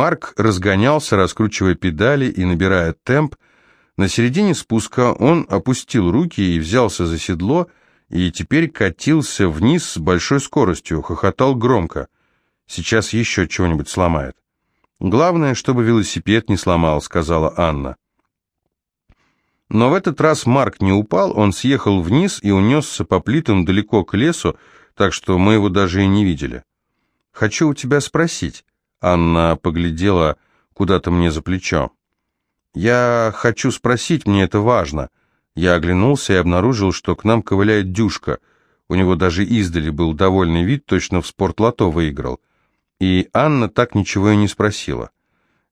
Марк разгонялся, раскручивая педали и набирая темп. На середине спуска он опустил руки и взялся за седло, и теперь катился вниз с большой скоростью, хохотал громко. Сейчас еще чего-нибудь сломает. «Главное, чтобы велосипед не сломал», — сказала Анна. Но в этот раз Марк не упал, он съехал вниз и унесся по плитам далеко к лесу, так что мы его даже и не видели. «Хочу у тебя спросить», — Анна поглядела куда-то мне за плечо. «Я хочу спросить, мне это важно». Я оглянулся и обнаружил, что к нам ковыляет Дюшка. У него даже издали был довольный вид, точно в спортлото выиграл. И Анна так ничего и не спросила.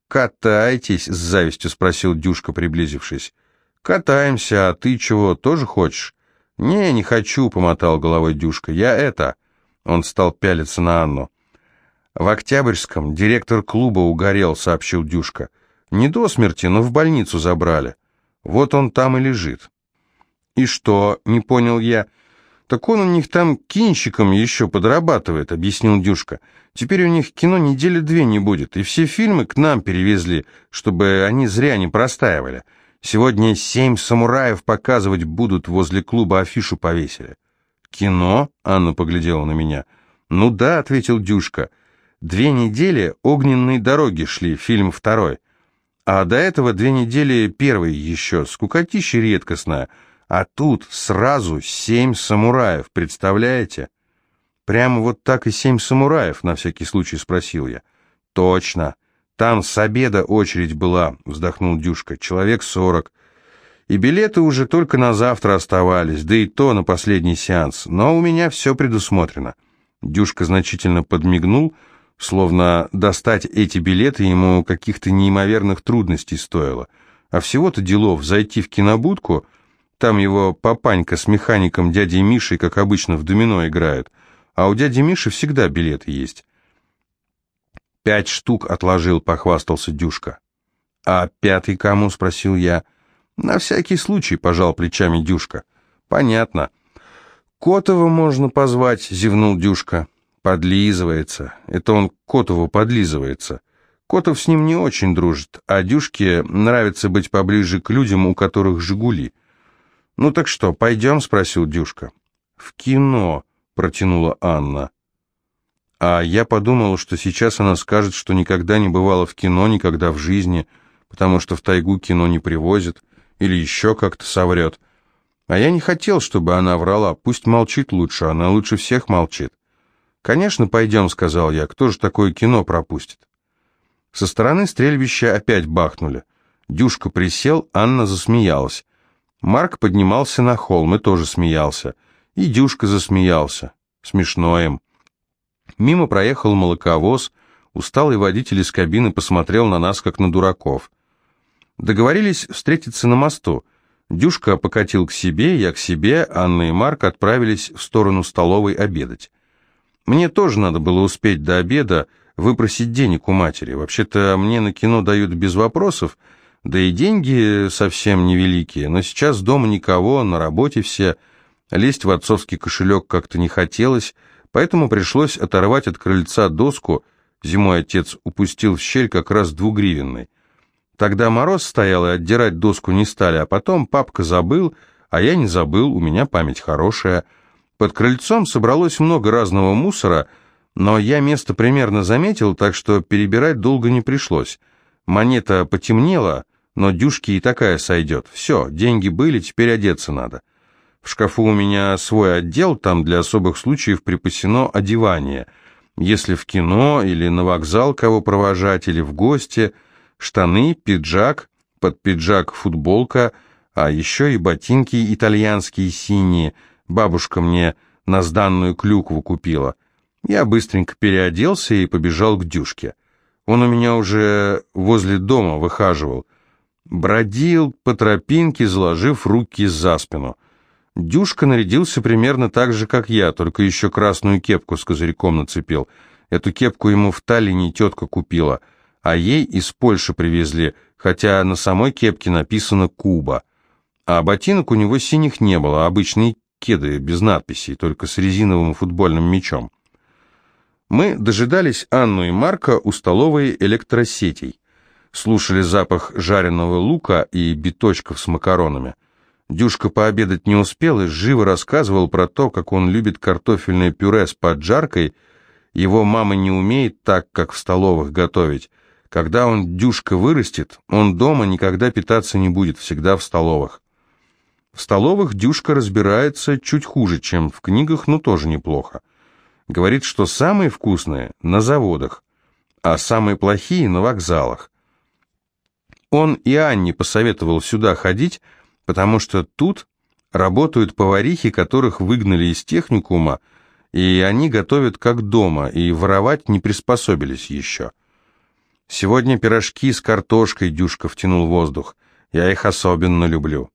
«Катайтесь?» — с завистью спросил Дюшка, приблизившись. «Катаемся, а ты чего, тоже хочешь?» «Не, не хочу», — помотал головой Дюшка. «Я это...» Он стал пялиться на Анну. «В Октябрьском директор клуба угорел», — сообщил Дюшка. «Не до смерти, но в больницу забрали. Вот он там и лежит». «И что?» — не понял я. «Так он у них там кинщиком еще подрабатывает», — объяснил Дюшка. «Теперь у них кино недели две не будет, и все фильмы к нам перевезли, чтобы они зря не простаивали». Сегодня семь самураев показывать будут, возле клуба афишу повесили». «Кино?» — Анна поглядела на меня. «Ну да», — ответил Дюшка. «Две недели огненные дороги шли, фильм второй. А до этого две недели первый еще, скукотища редкостная. А тут сразу семь самураев, представляете?» «Прямо вот так и семь самураев?» — на всякий случай спросил я. «Точно. «Там с обеда очередь была», — вздохнул Дюшка, — «человек сорок. И билеты уже только на завтра оставались, да и то на последний сеанс. Но у меня все предусмотрено». Дюшка значительно подмигнул, словно достать эти билеты ему каких-то неимоверных трудностей стоило. А всего-то делов зайти в кинобудку, там его папанька с механиком дядей Мишей, как обычно, в домино играют, а у дяди Миши всегда билеты есть. «Пять штук отложил», — похвастался Дюшка. «А пятый кому?» — спросил я. «На всякий случай», — пожал плечами Дюшка. «Понятно». «Котова можно позвать», — зевнул Дюшка. «Подлизывается. Это он Котову подлизывается. Котов с ним не очень дружит, а Дюшке нравится быть поближе к людям, у которых «Жигули». «Ну так что, пойдем?» — спросил Дюшка. «В кино», — протянула Анна. А я подумал, что сейчас она скажет, что никогда не бывала в кино, никогда в жизни, потому что в тайгу кино не привозят, или еще как-то соврет. А я не хотел, чтобы она врала, пусть молчит лучше, она лучше всех молчит. «Конечно, пойдем», — сказал я, — «кто же такое кино пропустит?» Со стороны стрельбища опять бахнули. Дюшка присел, Анна засмеялась. Марк поднимался на холм и тоже смеялся. И Дюшка засмеялся. Смешно им. Мимо проехал молоковоз, усталый водитель из кабины посмотрел на нас, как на дураков. Договорились встретиться на мосту. Дюшка покатил к себе, я к себе, Анна и Марк отправились в сторону столовой обедать. Мне тоже надо было успеть до обеда выпросить денег у матери. Вообще-то мне на кино дают без вопросов, да и деньги совсем невеликие, но сейчас дома никого, на работе все, лезть в отцовский кошелек как-то не хотелось, Поэтому пришлось оторвать от крыльца доску, зимой отец упустил в щель как раз двугривенный. Тогда мороз стоял, и отдирать доску не стали, а потом папка забыл, а я не забыл, у меня память хорошая. Под крыльцом собралось много разного мусора, но я место примерно заметил, так что перебирать долго не пришлось. Монета потемнела, но дюшки и такая сойдет. Все, деньги были, теперь одеться надо. В шкафу у меня свой отдел, там для особых случаев припасено одевание. Если в кино или на вокзал кого провожать, или в гости, штаны, пиджак, под пиджак футболка, а еще и ботинки итальянские синие. Бабушка мне на сданную клюкву купила. Я быстренько переоделся и побежал к Дюшке. Он у меня уже возле дома выхаживал. Бродил по тропинке, заложив руки за спину. Дюшка нарядился примерно так же, как я, только еще красную кепку с козырьком нацепил. Эту кепку ему в Таллине тетка купила, а ей из Польши привезли, хотя на самой кепке написано «Куба». А ботинок у него синих не было, обычные кеды без надписей, только с резиновым футбольным мячом. Мы дожидались Анну и Марка у столовой электросетей. Слушали запах жареного лука и биточков с макаронами. Дюшка пообедать не успел и живо рассказывал про то, как он любит картофельное пюре с поджаркой. Его мама не умеет так, как в столовых готовить. Когда он, Дюшка, вырастет, он дома никогда питаться не будет, всегда в столовых. В столовых Дюшка разбирается чуть хуже, чем в книгах, но тоже неплохо. Говорит, что самые вкусные на заводах, а самые плохие на вокзалах. Он и Анне посоветовал сюда ходить, потому что тут работают поварихи, которых выгнали из техникума, и они готовят как дома, и воровать не приспособились еще. Сегодня пирожки с картошкой Дюшка втянул воздух. Я их особенно люблю.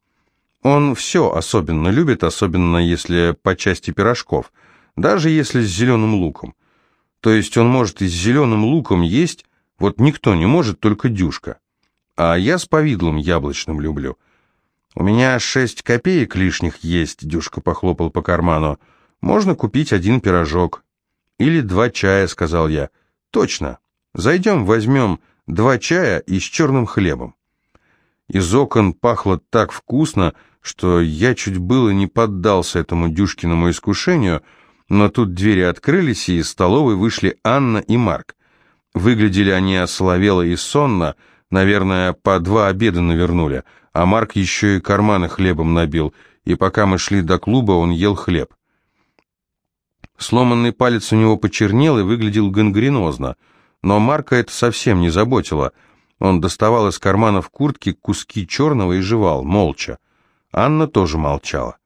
Он все особенно любит, особенно если по части пирожков, даже если с зеленым луком. То есть он может и с зеленым луком есть, вот никто не может, только Дюшка. А я с повидлом яблочным люблю. «У меня шесть копеек лишних есть», — Дюшка похлопал по карману. «Можно купить один пирожок». «Или два чая», — сказал я. «Точно. Зайдем, возьмем два чая и с черным хлебом». Из окон пахло так вкусно, что я чуть было не поддался этому Дюшкиному искушению, но тут двери открылись, и из столовой вышли Анна и Марк. Выглядели они осоловело и сонно, наверное, по два обеда навернули — а Марк еще и карманы хлебом набил, и пока мы шли до клуба, он ел хлеб. Сломанный палец у него почернел и выглядел гангренозно, но Марка это совсем не заботило. Он доставал из карманов куртки куски черного и жевал, молча. Анна тоже молчала.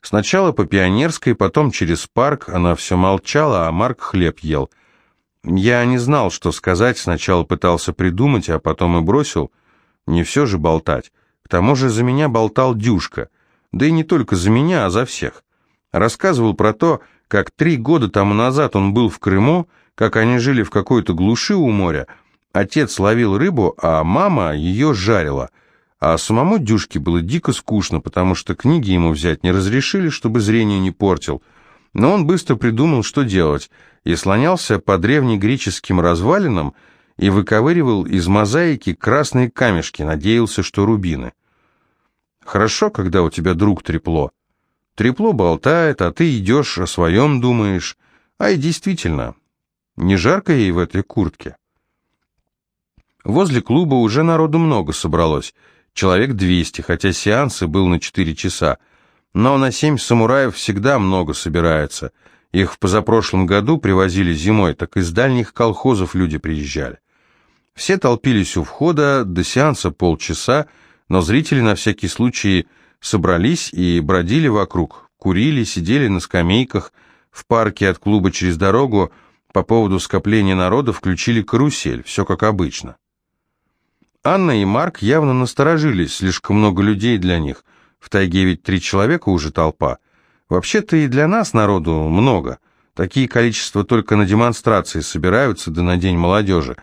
Сначала по Пионерской, потом через парк она все молчала, а Марк хлеб ел. Я не знал, что сказать, сначала пытался придумать, а потом и бросил. Не все же болтать. К тому же за меня болтал Дюшка. Да и не только за меня, а за всех. Рассказывал про то, как три года тому назад он был в Крыму, как они жили в какой-то глуши у моря. Отец ловил рыбу, а мама ее жарила. А самому Дюшке было дико скучно, потому что книги ему взять не разрешили, чтобы зрение не портил. Но он быстро придумал, что делать, и слонялся по древнегреческим развалинам, и выковыривал из мозаики красные камешки, надеялся, что рубины. Хорошо, когда у тебя друг трепло. Трепло болтает, а ты идешь, о своем думаешь. А и действительно, не жарко ей в этой куртке. Возле клуба уже народу много собралось, человек 200, хотя сеансы был на 4 часа. Но на семь самураев всегда много собирается. Их в позапрошлом году привозили зимой, так из дальних колхозов люди приезжали. Все толпились у входа, до сеанса полчаса, но зрители на всякий случай собрались и бродили вокруг, курили, сидели на скамейках, в парке от клуба через дорогу по поводу скопления народа включили карусель, все как обычно. Анна и Марк явно насторожились, слишком много людей для них. В тайге ведь три человека уже толпа. Вообще-то и для нас народу много. Такие количества только на демонстрации собираются, да на День молодежи.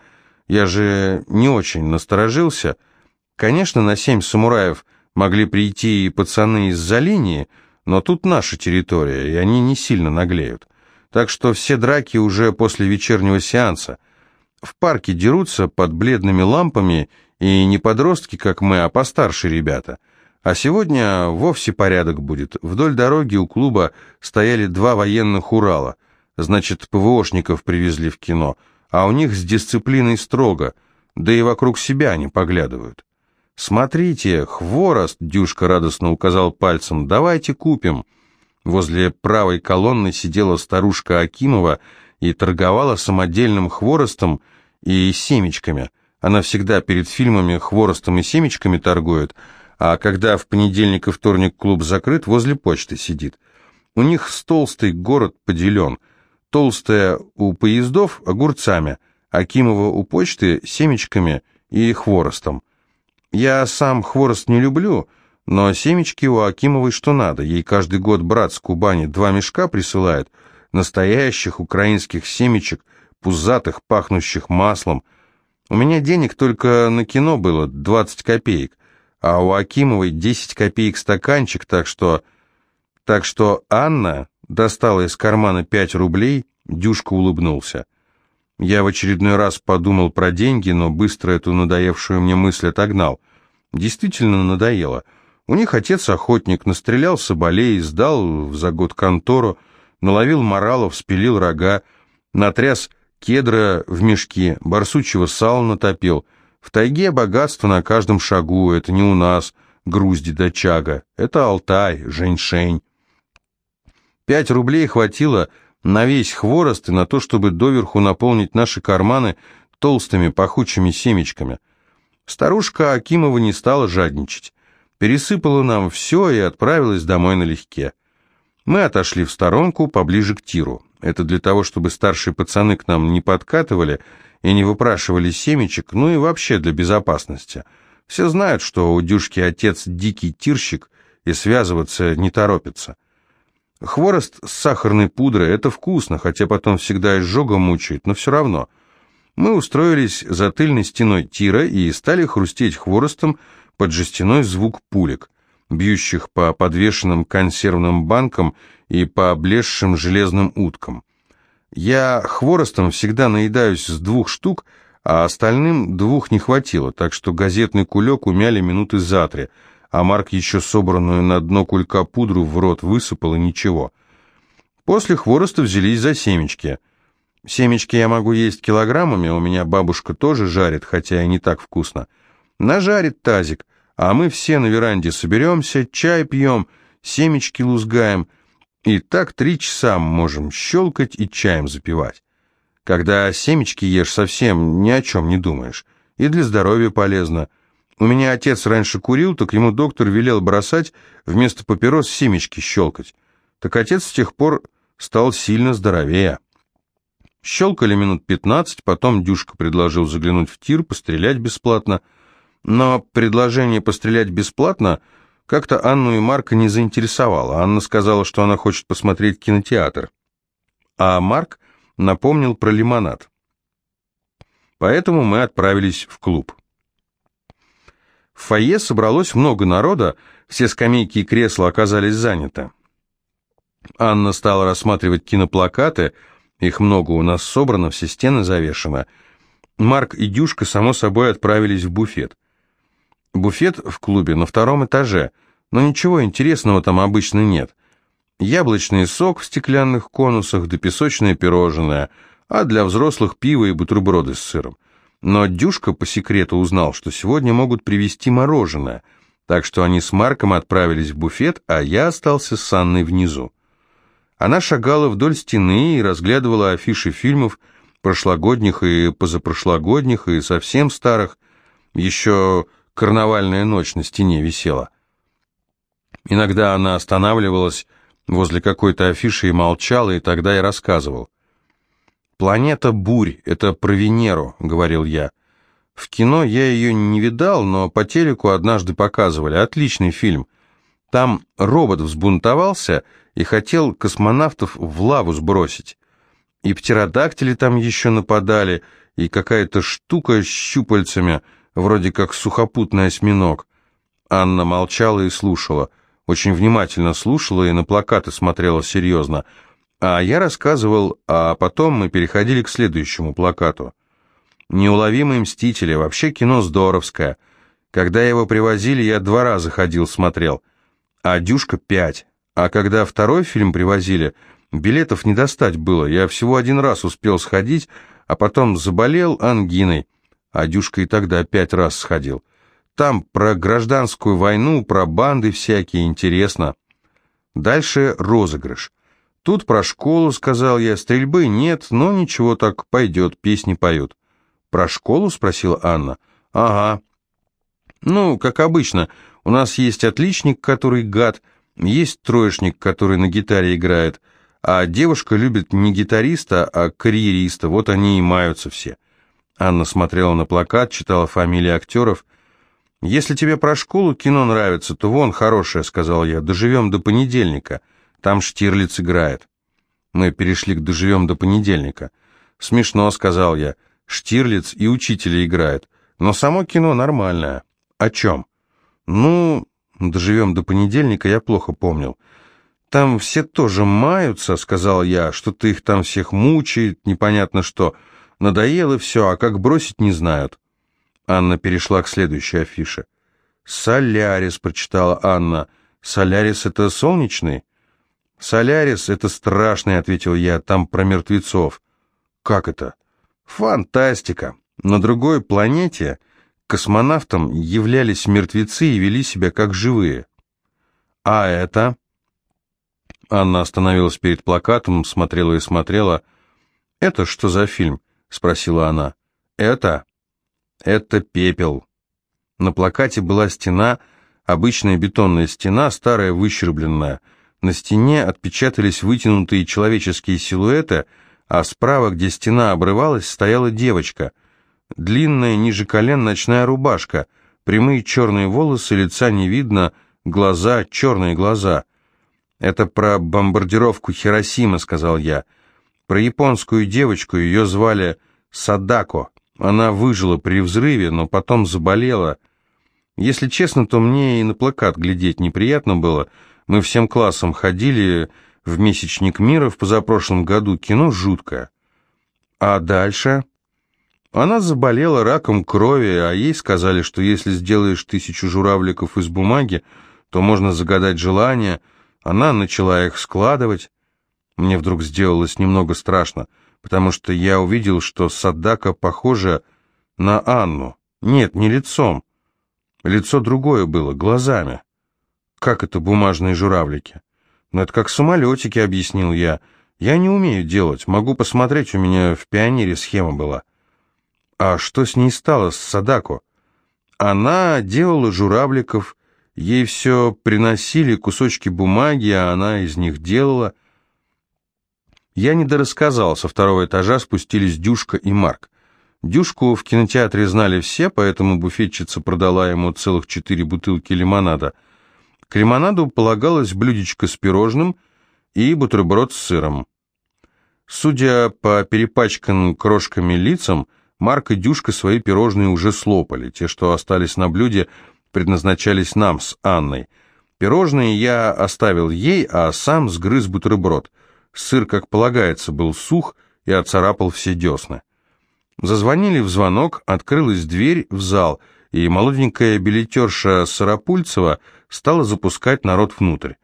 Я же не очень насторожился. Конечно, на семь самураев могли прийти и пацаны из-за линии, но тут наша территория, и они не сильно наглеют. Так что все драки уже после вечернего сеанса. В парке дерутся под бледными лампами, и не подростки, как мы, а постарше ребята. А сегодня вовсе порядок будет. Вдоль дороги у клуба стояли два военных Урала. Значит, ПВОшников привезли в кино – а у них с дисциплиной строго, да и вокруг себя они поглядывают. «Смотрите, хворост!» — Дюшка радостно указал пальцем. «Давайте купим!» Возле правой колонны сидела старушка Акимова и торговала самодельным хворостом и семечками. Она всегда перед фильмами хворостом и семечками торгует, а когда в понедельник и вторник клуб закрыт, возле почты сидит. У них с толстый город поделен — толстая у поездов огурцами, Акимова у почты семечками и хворостом. Я сам хворост не люблю, но семечки у Акимовой что надо. Ей каждый год брат с Кубани два мешка присылает, настоящих украинских семечек, пузатых, пахнущих маслом. У меня денег только на кино было 20 копеек, а у Акимовой 10 копеек стаканчик, так что... Так что Анна достала из кармана 5 рублей Дюшка улыбнулся. Я в очередной раз подумал про деньги, но быстро эту надоевшую мне мысль отогнал. Действительно надоело. У них отец охотник, настрелял соболей, сдал за год контору, наловил моралов, спилил рога, натряс кедра в мешке, барсучьего сала натопил. В тайге богатство на каждом шагу, это не у нас, грузди да чага, это Алтай, женьшень. Пять рублей хватило на весь хворост и на то, чтобы доверху наполнить наши карманы толстыми пахучими семечками. Старушка Акимова не стала жадничать. Пересыпала нам все и отправилась домой налегке. Мы отошли в сторонку, поближе к тиру. Это для того, чтобы старшие пацаны к нам не подкатывали и не выпрашивали семечек, ну и вообще для безопасности. Все знают, что у Дюшки отец дикий тирщик и связываться не торопится. Хворост с сахарной пудрой – это вкусно, хотя потом всегда изжога мучает, но все равно. Мы устроились за тыльной стеной тира и стали хрустеть хворостом под жестяной звук пулек, бьющих по подвешенным консервным банкам и по облезшим железным уткам. Я хворостом всегда наедаюсь с двух штук, а остальным двух не хватило, так что газетный кулек умяли минуты за три – а Марк еще собранную на дно кулька пудру в рот высыпал и ничего. После хвороста взялись за семечки. Семечки я могу есть килограммами, у меня бабушка тоже жарит, хотя и не так вкусно. Нажарит тазик, а мы все на веранде соберемся, чай пьем, семечки лузгаем, и так три часа можем щелкать и чаем запивать. Когда семечки ешь, совсем ни о чем не думаешь, и для здоровья полезно – у меня отец раньше курил, так ему доктор велел бросать, вместо папирос семечки щелкать. Так отец с тех пор стал сильно здоровее. Щелкали минут пятнадцать, потом Дюшка предложил заглянуть в тир, пострелять бесплатно. Но предложение пострелять бесплатно как-то Анну и Марка не заинтересовало. Анна сказала, что она хочет посмотреть кинотеатр. А Марк напомнил про лимонад. Поэтому мы отправились в клуб. В фойе собралось много народа, все скамейки и кресла оказались заняты. Анна стала рассматривать киноплакаты, их много у нас собрано, все стены завешены. Марк и Дюшка, само собой, отправились в буфет. Буфет в клубе на втором этаже, но ничего интересного там обычно нет. Яблочный сок в стеклянных конусах да песочное пирожное, а для взрослых пиво и бутерброды с сыром. Но Дюшка по секрету узнал, что сегодня могут привезти мороженое, так что они с Марком отправились в буфет, а я остался с Анной внизу. Она шагала вдоль стены и разглядывала афиши фильмов, прошлогодних и позапрошлогодних, и совсем старых. Еще «Карнавальная ночь» на стене висела. Иногда она останавливалась возле какой-то афиши и молчала, и тогда я рассказывал. «Планета бурь, это про Венеру», — говорил я. В кино я ее не видал, но по телеку однажды показывали. Отличный фильм. Там робот взбунтовался и хотел космонавтов в лаву сбросить. И птеродактили там еще нападали, и какая-то штука с щупальцами, вроде как сухопутный осьминог. Анна молчала и слушала. Очень внимательно слушала и на плакаты смотрела серьезно. А я рассказывал, а потом мы переходили к следующему плакату. «Неуловимые мстители», вообще кино здоровское. Когда его привозили, я два раза ходил, смотрел. А «Дюшка» пять. А когда второй фильм привозили, билетов не достать было. Я всего один раз успел сходить, а потом заболел ангиной. А Дюшка и тогда пять раз сходил. Там про гражданскую войну, про банды всякие, интересно. Дальше розыгрыш. Тут про школу, сказал я, стрельбы нет, но ничего так пойдет, песни поют. Про школу, спросила Анна. Ага. Ну, как обычно, у нас есть отличник, который гад, есть троечник, который на гитаре играет, а девушка любит не гитариста, а карьериста, вот они и маются все. Анна смотрела на плакат, читала фамилии актеров. «Если тебе про школу кино нравится, то вон хорошее», — сказал я, — «доживем до понедельника». Там Штирлиц играет. Мы перешли к «Доживем до понедельника». «Смешно», — сказал я. «Штирлиц и учителя играют. Но само кино нормальное». «О чем?» «Ну, «Доживем до понедельника» я плохо помнил. там все тоже маются», — сказал я, — «что-то их там всех мучает, непонятно что. Надоело все, а как бросить не знают». Анна перешла к следующей афише. «Солярис», — прочитала Анна. «Солярис — это солнечный?» «Солярис — это страшный», — ответил я, — «там про мертвецов». «Как это?» «Фантастика. На другой планете космонавтам являлись мертвецы и вели себя как живые». «А это?» Анна остановилась перед плакатом, смотрела и смотрела. «Это что за фильм?» — спросила она. «Это?» «Это пепел». На плакате была стена, обычная бетонная стена, старая, выщербленная. На стене отпечатались вытянутые человеческие силуэты, а справа, где стена обрывалась, стояла девочка. Длинная, ниже колен, ночная рубашка, прямые черные волосы, лица не видно, глаза, черные глаза. «Это про бомбардировку Хиросимы», — сказал я. «Про японскую девочку, ее звали Садако». Она выжила при взрыве, но потом заболела. Если честно, то мне и на плакат глядеть неприятно было. Мы всем классом ходили в «Месячник мира» в позапрошлом году. Кино жуткое. А дальше? Она заболела раком крови, а ей сказали, что если сделаешь тысячу журавликов из бумаги, то можно загадать желание. Она начала их складывать. Мне вдруг сделалось немного страшно потому что я увидел, что Садака похожа на Анну. Нет, не лицом. Лицо другое было, глазами. Как это бумажные журавлики? Ну, это как самолетики, объяснил я. Я не умею делать, могу посмотреть, у меня в пионере схема была. А что с ней стало, с Садако? Она делала журавликов, ей все приносили кусочки бумаги, а она из них делала. Я недорассказал, со второго этажа спустились Дюшка и Марк. Дюшку в кинотеатре знали все, поэтому буфетчица продала ему целых четыре бутылки лимонада. К лимонаду полагалось блюдечко с пирожным и бутерброд с сыром. Судя по перепачканным крошками лицам, Марк и Дюшка свои пирожные уже слопали. Те, что остались на блюде, предназначались нам с Анной. Пирожные я оставил ей, а сам сгрыз бутерброд – Сыр, как полагается, был сух и оцарапал все десны. Зазвонили в звонок, открылась дверь в зал, и молоденькая билетерша Сарапульцева стала запускать народ внутрь.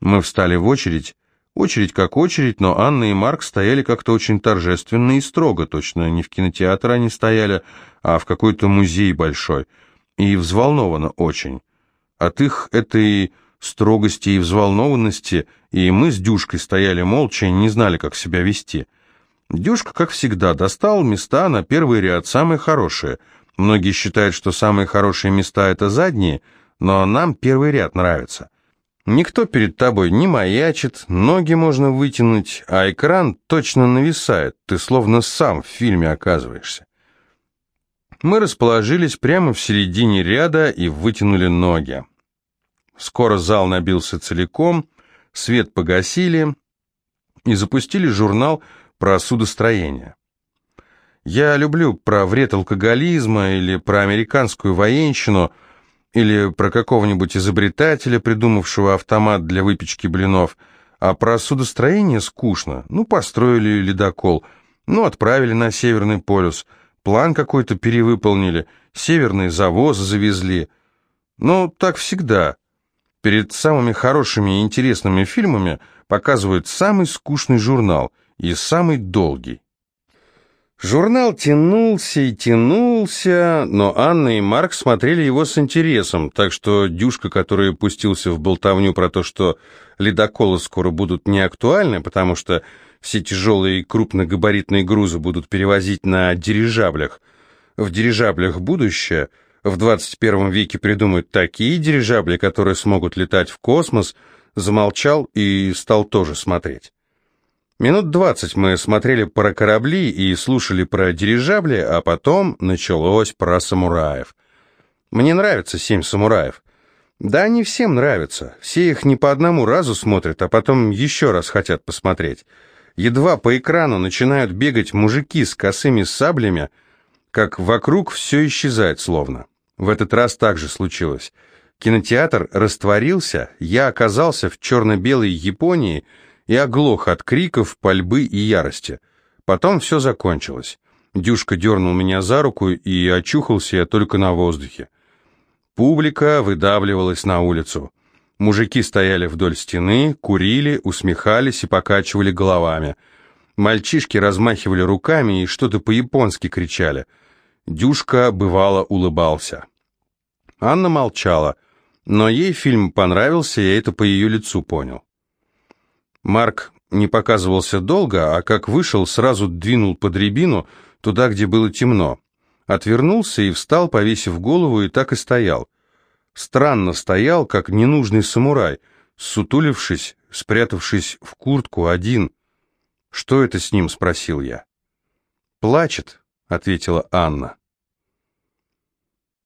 Мы встали в очередь. Очередь как очередь, но Анна и Марк стояли как-то очень торжественно и строго, точно не в кинотеатр они стояли, а в какой-то музей большой. И взволнованно очень. От их этой строгости и взволнованности, и мы с Дюшкой стояли молча и не знали, как себя вести. Дюшка, как всегда, достал места на первый ряд, самые хорошие. Многие считают, что самые хорошие места — это задние, но нам первый ряд нравится. Никто перед тобой не маячит, ноги можно вытянуть, а экран точно нависает, ты словно сам в фильме оказываешься. Мы расположились прямо в середине ряда и вытянули ноги. Скоро зал набился целиком, свет погасили и запустили журнал про судостроение. Я люблю про вред алкоголизма или про американскую военщину, или про какого-нибудь изобретателя, придумавшего автомат для выпечки блинов, а про судостроение скучно. Ну, построили ледокол, ну, отправили на Северный полюс, план какой-то перевыполнили, северные завозы завезли. Ну, так всегда. Перед самыми хорошими и интересными фильмами показывают самый скучный журнал и самый долгий. Журнал тянулся и тянулся, но Анна и Марк смотрели его с интересом, так что Дюшка, который пустился в болтовню про то, что ледоколы скоро будут неактуальны, потому что все тяжелые и крупногабаритные грузы будут перевозить на дирижаблях, в дирижаблях будущее – в 21 веке придумают такие дирижабли, которые смогут летать в космос, замолчал и стал тоже смотреть. Минут двадцать мы смотрели про корабли и слушали про дирижабли, а потом началось про самураев. Мне нравится «Семь самураев». Да, не всем нравится. Все их не по одному разу смотрят, а потом еще раз хотят посмотреть. Едва по экрану начинают бегать мужики с косыми саблями, как вокруг все исчезает словно. В этот раз также случилось. Кинотеатр растворился, я оказался в черно-белой Японии и оглох от криков, пальбы и ярости. Потом все закончилось. Дюшка дернул меня за руку, и очухался я только на воздухе. Публика выдавливалась на улицу. Мужики стояли вдоль стены, курили, усмехались и покачивали головами. Мальчишки размахивали руками и что-то по-японски кричали. Дюшка, бывало, улыбался. Анна молчала, но ей фильм понравился, я это по ее лицу понял. Марк не показывался долго, а как вышел, сразу двинул под рябину, туда, где было темно. Отвернулся и встал, повесив голову, и так и стоял. Странно стоял, как ненужный самурай, сутулившись, спрятавшись в куртку один. «Что это с ним?» — спросил я. «Плачет», — ответила Анна.